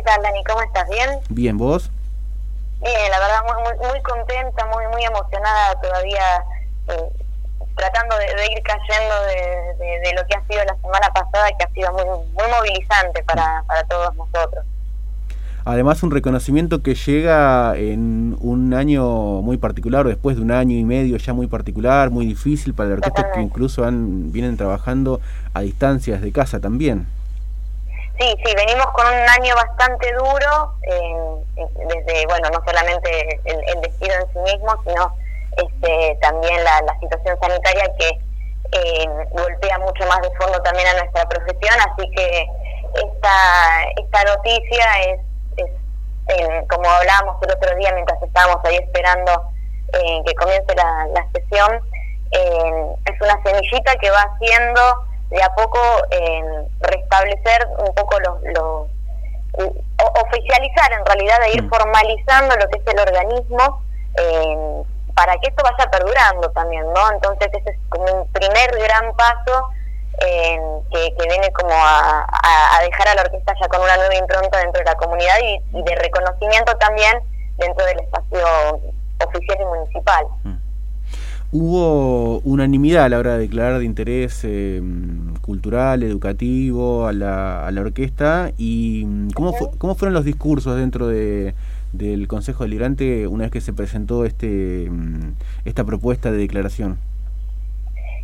¿qué tal Dani? ¿Cómo estás? ¿Bien? Bien, ¿vos? Bien, la verdad muy, muy, contenta, muy muy emocionada todavía, eh, tratando de, ir cayendo de, lo que ha sido la semana pasada, que ha sido muy, muy movilizante para, para todos nosotros. Además, un reconocimiento que llega en un año muy particular, después de un año y medio ya muy particular, muy difícil para orquesta que incluso han, vienen trabajando a distancias de casa también. Sí, sí, venimos con un año bastante duro, desde, bueno, no solamente el, el, en sí mismo, sino este, también la, situación sanitaria que eh, golpea mucho más de fondo también a nuestra profesión, así que esta, esta noticia es, como hablábamos el otro día mientras estábamos ahí esperando eh, que comience la, la sesión, eh, es una semillita que va haciendo de a poco restablecer un poco los, los oficializar en realidad e ir mm. formalizando lo que es el organismo para que esto vaya perdurando también, ¿no? Entonces ese es como un primer gran paso que, viene como a, dejar a la orquesta ya con una nueva impronta dentro de la comunidad y, de reconocimiento también dentro del espacio oficial y municipal. Mm. Hubo unanimidad a la hora de declarar de interés eh, cultural, educativo a la, a la orquesta y mm, ¿cómo, cómo fueron los discursos dentro de, del Consejo Deliberante una vez que se presentó este mm, esta propuesta de declaración?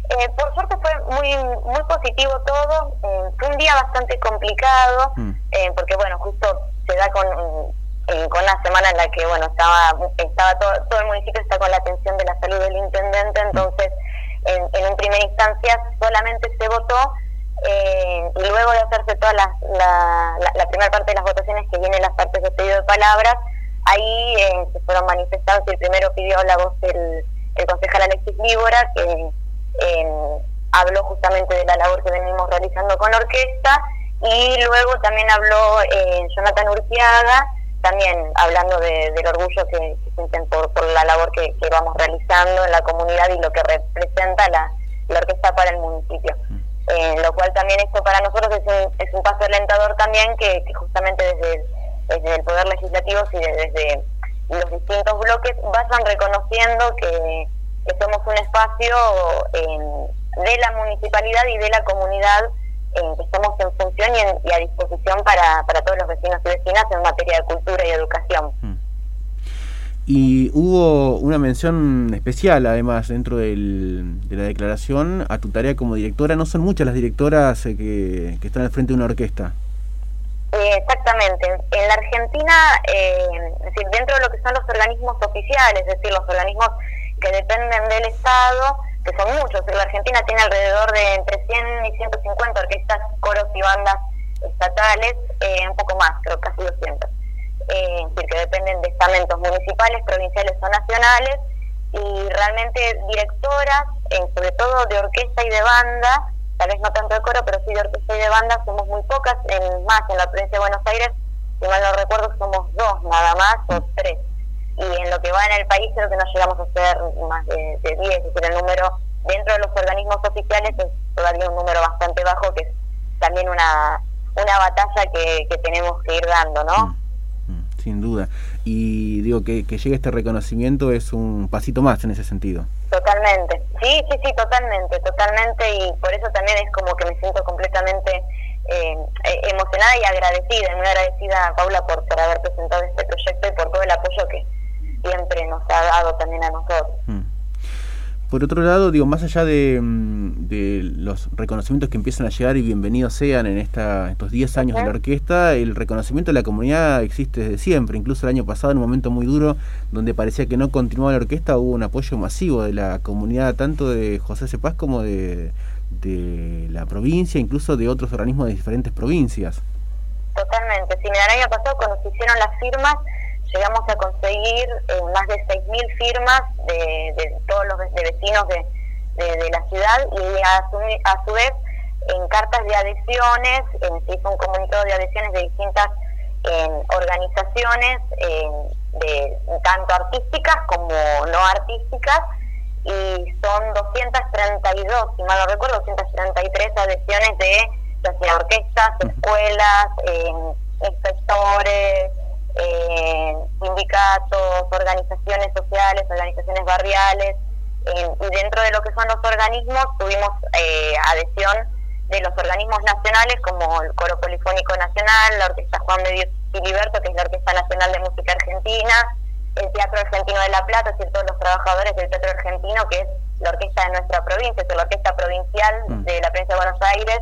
Eh, por suerte fue muy muy positivo todo. Eh, fue un día bastante complicado mm. porque bueno justo se da con con una semana en la que bueno estaba estaba todo, todo el municipio está con la atención de la salud del intendente entonces en, en un primera instancia solamente se votó eh, y luego de hacerse toda la, la, primera parte de las votaciones que vienen las partes de pedido de palabras ahí eh, se fueron manifestados y el primero pidió la voz el, el concejal Alexis Líbora que eh, habló justamente de la labor que venimos realizando con la orquesta y luego también habló Jonathan Urquiaga también hablando del orgullo que, sienten por, la labor que, vamos realizando en la comunidad y lo que representa la, orquesta para el municipio. Eh, lo cual también esto para nosotros es un, es un paso alentador también que, justamente desde el, el Poder Legislativo y desde los distintos bloques vayan reconociendo que, somos un espacio de la municipalidad y de la comunidad que estamos en función y, a disposición para, para, todos los vecinos y vecinas en materia de cultura. Y hubo una mención especial, además, dentro del, de la declaración a tu tarea como directora. No son muchas las directoras eh, que, que, están al frente de una orquesta. Eh, exactamente. En la Argentina, eh, decir, dentro de lo que son los organismos oficiales, es decir, los organismos que dependen del Estado, que son muchos. La Argentina tiene alrededor de entre 100 y 150 orquestas, coros y bandas estatales, eh, un poco más, creo casi 200. Eh, es decir, que dependen de estamentos municipales, provinciales o nacionales, y realmente directoras, eh, sobre todo de orquesta y de banda, tal vez no tanto de coro, pero sí de orquesta y de banda, somos muy pocas, en más en la provincia de Buenos Aires, si mal no recuerdo, somos dos nada más, o tres y en lo que va en el país creo que no llegamos a ser más de, de 10, es decir, el número dentro de los organismos oficiales es todavía un número bastante bajo, que es también una, una batalla que tenemos que ir dando, ¿no? Sin duda. Y digo que, que llegue este reconocimiento es un pasito más en ese sentido. Totalmente, sí, sí, sí, totalmente, totalmente, y por eso también es como que me siento completamente eh, e, emocionada y agradecida, muy agradecida a Paula por, por haber presentado este proyecto y por todo el apoyo que, siempre nos ha dado también a nosotros. Mm. Por otro lado, digo, más allá de, mm, de, los reconocimientos que empiezan a llegar y bienvenidos sean en esta, estos 10 años de la orquesta, el reconocimiento de la comunidad existe desde siempre. Incluso el año pasado, en un momento muy duro, donde parecía que no continuaba la orquesta, hubo un apoyo masivo de la comunidad, tanto de José Cepaz como de, de la provincia, incluso de otros organismos de diferentes provincias. Totalmente. Si el año pasado, cuando se hicieron las firmas, llegamos a conseguir eh, más de 6.000 firmas de, todos los vecinos de, la ciudad y a su, a su vez en cartas de adhesiones, se hizo un comunicado de adhesiones de distintas organizaciones, de tanto artísticas como no artísticas, y son 232, si mal no recuerdo, 233 adhesiones de orquestas, escuelas, inspectores, organizaciones sociales, organizaciones barriales, y dentro de lo que son los organismos tuvimos eh, adhesión de los organismos nacionales como el Coro Polifónico Nacional, la Orquesta Juan de Dios Filiberto, que es la Orquesta Nacional de Música Argentina, el Teatro Argentino de La Plata, es decir, todos los trabajadores del Teatro Argentino, que es la orquesta de nuestra provincia, es la orquesta provincial mm. de la provincia de Buenos Aires,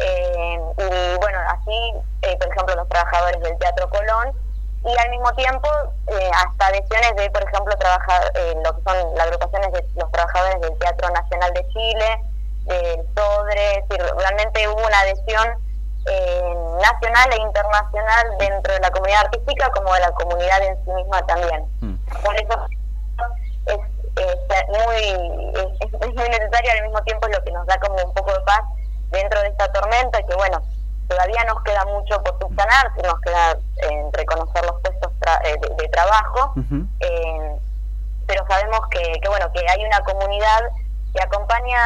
eh, y bueno, así, eh, por ejemplo, los trabajadores del Teatro Colón, y al mismo tiempo eh, hasta adhesiones de, por ejemplo, trabajar, lo que son las agrupaciones de los trabajadores del Teatro Nacional de Chile, del SODRE, es decir, realmente hubo una adhesión nacional e internacional dentro de la comunidad artística como de la comunidad en sí misma también. Mm. Por eso es, muy, es, es muy necesario al mismo tiempo lo que nos da como un poco de paz dentro de esta tormenta que bueno, todavía nos queda mucho por subsanar, nos queda eh, reconocer los puestos eh, de, trabajo, eh, pero sabemos que, que, bueno, que hay una comunidad que acompaña,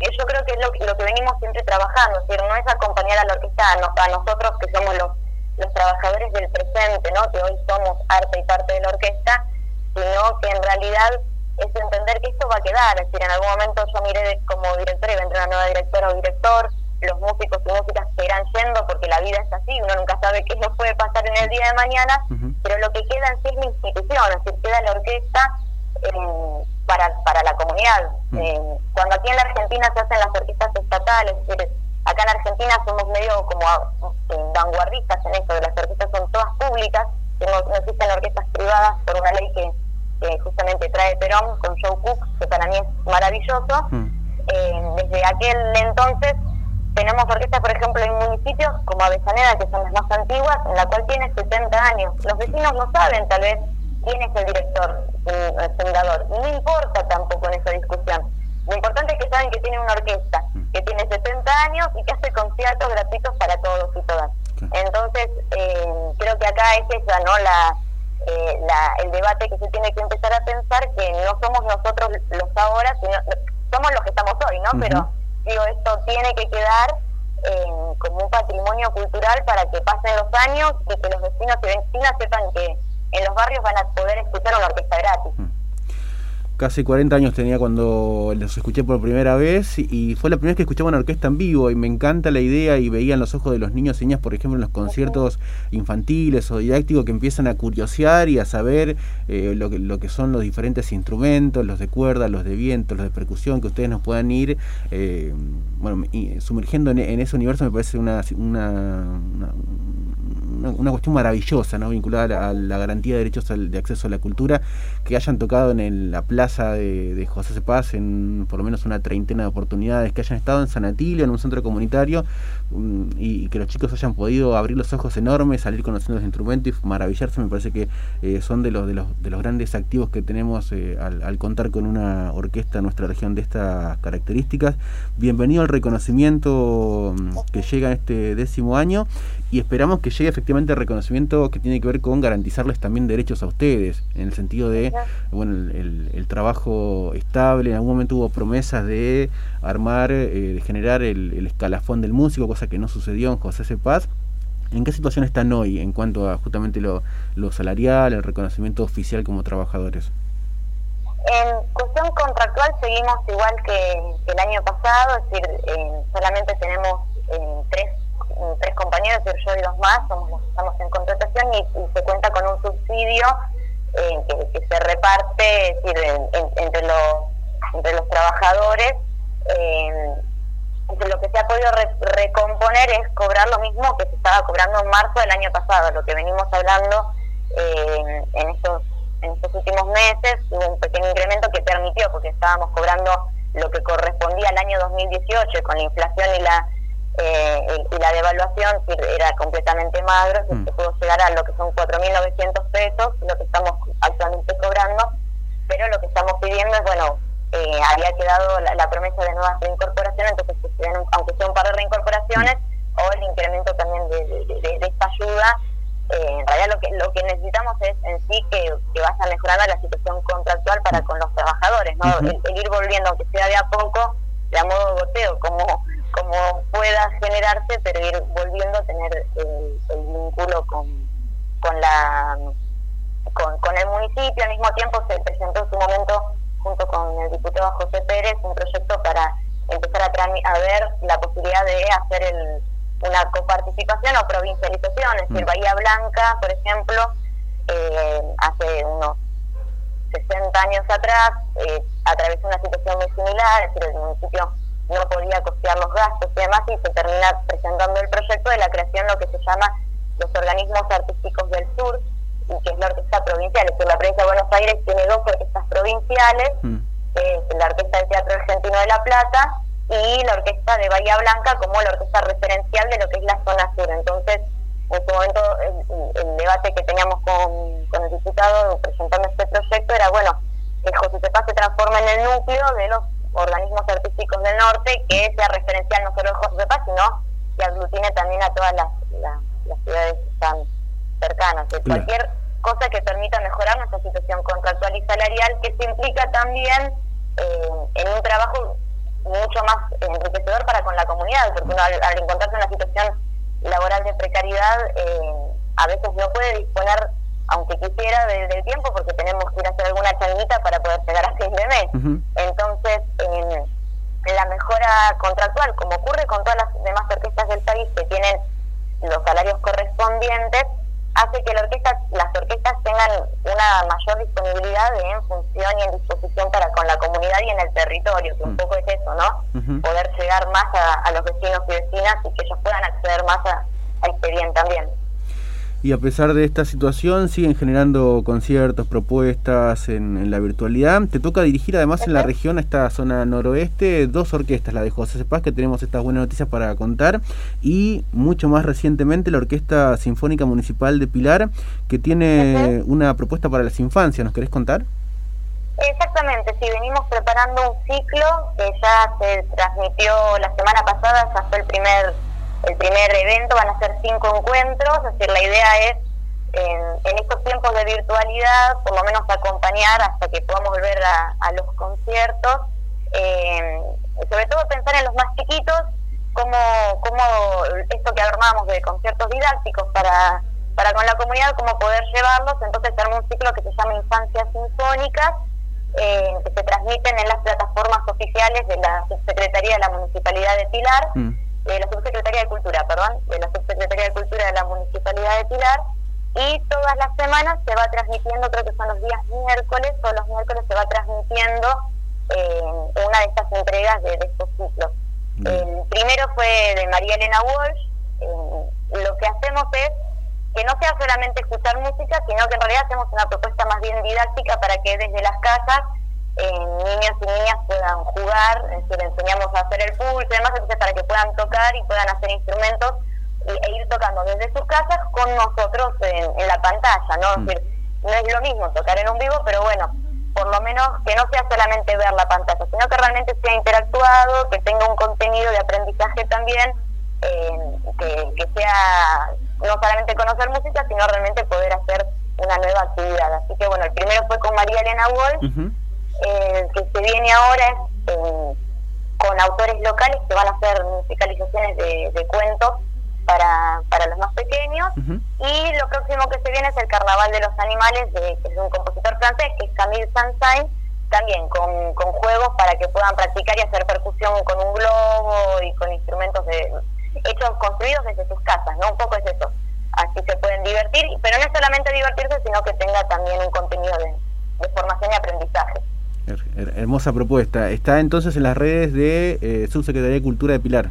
yo creo que es lo, lo que venimos siempre trabajando, es decir, no es acompañar a la orquesta, a, nosotros que somos los, los trabajadores del presente, ¿no? que hoy somos arte y parte de la orquesta, sino que en realidad es entender que esto va a quedar, es decir, en algún momento yo miré como directora y vendrá una nueva directora o director, los músicos y músicas se irán yendo porque la vida es así, uno nunca sabe qué nos puede pasar en el día de mañana, pero lo que queda en sí es la institución, es decir, queda la orquesta eh, para, para la comunidad. Eh, cuando aquí en la Argentina se hacen las orquestas estatales, es decir, acá en Argentina somos medio como eh, vanguardistas en eso, las orquestas son todas públicas, no, no existen orquestas privadas por una ley que que justamente trae Perón con Joe Cook, que para mí es maravilloso. Mm. Eh, desde aquel entonces tenemos orquestas, por ejemplo, en municipios como Avellaneda, que son las más antiguas, en la cual tiene 70 años. Los vecinos no saben tal vez quién es el director, el fundador. No importa tampoco en esa discusión. Lo importante es que saben que tiene una orquesta, que tiene 70 años y que hace conciertos gratuitos para todos y todas. Entonces, eh, creo que acá es esa, ¿no? La, eh, la, el debate que se tiene que empezar a pensar que no somos nosotros los ahora, sino somos los que estamos hoy, ¿no? Pero esto tiene que quedar eh, como un patrimonio cultural para que pasen los años y que los vecinos y vecinas sepan que en los barrios van a poder escuchar una orquesta gratis casi 40 años tenía cuando los escuché por primera vez y fue la primera vez que escuchaba una orquesta en vivo y me encanta la idea y veía en los ojos de los niños y niñas, por ejemplo, en los conciertos infantiles o didácticos que empiezan a curiosear y a saber eh, lo, que, lo que son los diferentes instrumentos, los de cuerda, los de viento, los de percusión, que ustedes nos puedan ir eh, bueno, sumergiendo en, ese universo me parece una, cuestión maravillosa, ¿no? vinculada a la, garantía de derechos de acceso a la cultura, que hayan tocado en la plaza de, José Cepaz en por lo menos una treintena de oportunidades, que hayan estado en San Atilio, en un centro comunitario, y, que los chicos hayan podido abrir los ojos enormes, salir conociendo los instrumentos y maravillarse, me parece que eh, son de los, de, los, de los grandes activos que tenemos eh, al, contar con una orquesta en nuestra región de estas características. Bienvenido al reconocimiento mm, que llega en este décimo año y esperamos que llegue efectivamente reconocimiento que tiene que ver con garantizarles también derechos a ustedes, en el sentido de, bueno, el, trabajo estable, en algún momento hubo promesas de armar, eh, de generar el, escalafón del músico, cosa que no sucedió en José C. Paz. ¿En qué situación están hoy en cuanto a justamente lo, salarial, el reconocimiento oficial como trabajadores? En cuestión contractual seguimos igual que, el año pasado, es decir, eh, solamente tenemos eh, tres tres compañeros, yo y dos más, somos estamos en contratación y, se cuenta con un subsidio eh, que, se reparte entre, los, entre los trabajadores. Recomponer es cobrar lo mismo que se estaba cobrando en marzo del año pasado, lo que venimos hablando eh, en estos en estos últimos meses hubo un pequeño incremento que permitió, porque estábamos cobrando lo que correspondía al año 2018 con la inflación y la eh, y la devaluación era completamente magro, mm. se pudo llegar a lo que son 4.900 pesos, lo que estamos actualmente cobrando, pero lo que estamos pidiendo es, bueno, eh, había quedado la, promesa de nuevas entonces que aunque sea un par de reincorporaciones, o el incremento también de, esta ayuda, eh, en realidad lo que lo que necesitamos es en sí que, que vaya mejorando la situación contractual para con los trabajadores, ¿no? el, ir volviendo, aunque sea de a poco, de a modo goteo, como como pueda generarse, pero ir volviendo a tener el, vínculo con, con la con, con el municipio. Al mismo tiempo se presentó en su momento, junto con el diputado José Pérez, un proyecto para a, a ver la posibilidad de hacer el, una coparticipación o provincialización. Es decir, mm. Bahía Blanca, por ejemplo, eh, hace unos 60 años atrás eh, atravesó una situación muy similar, es decir, el municipio no podía costear los gastos y demás, y se termina presentando el proyecto de la creación de lo que se llama los organismos artísticos del sur, y que es la orquesta provincial. Es decir, la provincia de Buenos Aires tiene dos orquestas provinciales, mm. es la Orquesta del Teatro Argentino de La Plata y la Orquesta de Bahía Blanca como la orquesta referencial de lo que es la zona sur. Entonces, en su momento, el, debate que teníamos con, con, el diputado presentando este proyecto era, bueno, que José Cepaz se transforma en el núcleo de los organismos artísticos del norte, que sea referencial no solo de José Cepaz, sino que aglutine también a todas las, las, ciudades que están cercanas. Cualquier cosa que permita mejorar nuestra situación contractual y salarial, que se implica también eh, en un trabajo mucho más enriquecedor para con la comunidad, porque uno al, encontrarse en una situación laboral de precariedad, eh, a veces no puede disponer, aunque quisiera, del tiempo, porque tenemos que ir a hacer alguna changuita para poder llegar a fin de mes. Entonces, la mejora contractual, como ocurre con todas las demás orquestas del país que tienen los salarios correspondientes, hace que la orquesta, las orquestas tengan una mayor disponibilidad en función y en disposición para con la comunidad y en el territorio, que un mm. poco es eso, ¿no? Poder llegar más a, los vecinos y vecinas y que ellos puedan acceder más a este bien también y a pesar de esta situación siguen generando conciertos, propuestas en, la virtualidad. Te toca dirigir además en la región, esta zona noroeste, dos orquestas, la de José Cepaz, que tenemos estas buenas noticias para contar, y mucho más recientemente la Orquesta Sinfónica Municipal de Pilar, que tiene una propuesta para las infancias. ¿Nos querés contar? Exactamente, sí, venimos preparando un ciclo que ya se transmitió la semana pasada, ya fue el primer el primer evento van a ser cinco encuentros, es decir, la idea es en, estos tiempos de virtualidad, por lo menos acompañar hasta que podamos volver a, los conciertos, eh, sobre todo pensar en los más chiquitos, como, como esto que armamos de conciertos didácticos para, para con la comunidad, cómo poder llevarlos, entonces tenemos un ciclo que se llama Infancias Sinfónicas, eh, que se transmiten en las plataformas oficiales de la Subsecretaría de la Municipalidad de Pilar. Mm de la Subsecretaría de Cultura, perdón, de la Subsecretaría de Cultura de la Municipalidad de Pilar, y todas las semanas se va transmitiendo, creo que son los días miércoles, todos los miércoles se va transmitiendo eh, una de estas entregas de, estos ciclos. El primero fue de María Elena Walsh, eh, lo que hacemos es que no sea solamente escuchar música, sino que en realidad hacemos una propuesta más bien didáctica para que desde las casas niños y niñas puedan jugar, es decir, enseñamos a hacer el pulso y demás, entonces para que puedan tocar y puedan hacer instrumentos e ir tocando desde sus casas con nosotros en, la pantalla, ¿no? Mm. decir, no es lo mismo tocar en un vivo, pero bueno, por lo menos que no sea solamente ver la pantalla, sino que realmente sea interactuado, que tenga un contenido de aprendizaje también, eh, que, sea no solamente conocer música, sino realmente poder hacer una nueva actividad. Así que bueno, el primero fue con María Elena Wolf, el que se viene ahora es eh, con autores locales que van a hacer musicalizaciones de, cuentos para, para los más pequeños. Y lo próximo que se viene es el Carnaval de los Animales, de, que es un compositor francés, que es Camille Sansain, también con, con juegos para que puedan practicar y hacer percusión con un globo y con instrumentos de, hechos construidos desde sus casas, ¿no? Un poco es eso. Así se pueden divertir, pero no es solamente divertirse, sino que tenga también un contenido de, de formación y aprendizaje hermosa propuesta. Está entonces en las redes de eh, Subsecretaría de Cultura de Pilar.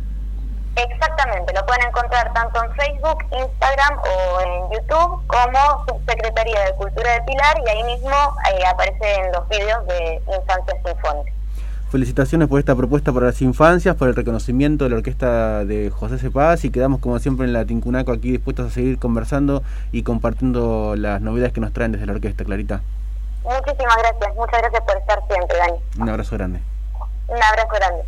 Exactamente, lo pueden encontrar tanto en Facebook, Instagram o en YouTube como Subsecretaría de Cultura de Pilar y ahí mismo eh, aparecen los vídeos de Infancias Sinfónicas. Felicitaciones por esta propuesta para las infancias, por el reconocimiento de la orquesta de José Cepaz y quedamos como siempre en la Tincunaco aquí dispuestos a seguir conversando y compartiendo las novedades que nos traen desde la orquesta, Clarita. Muchísimas gracias, muchas gracias por estar siempre, Dani. Un abrazo grande. Un abrazo grande.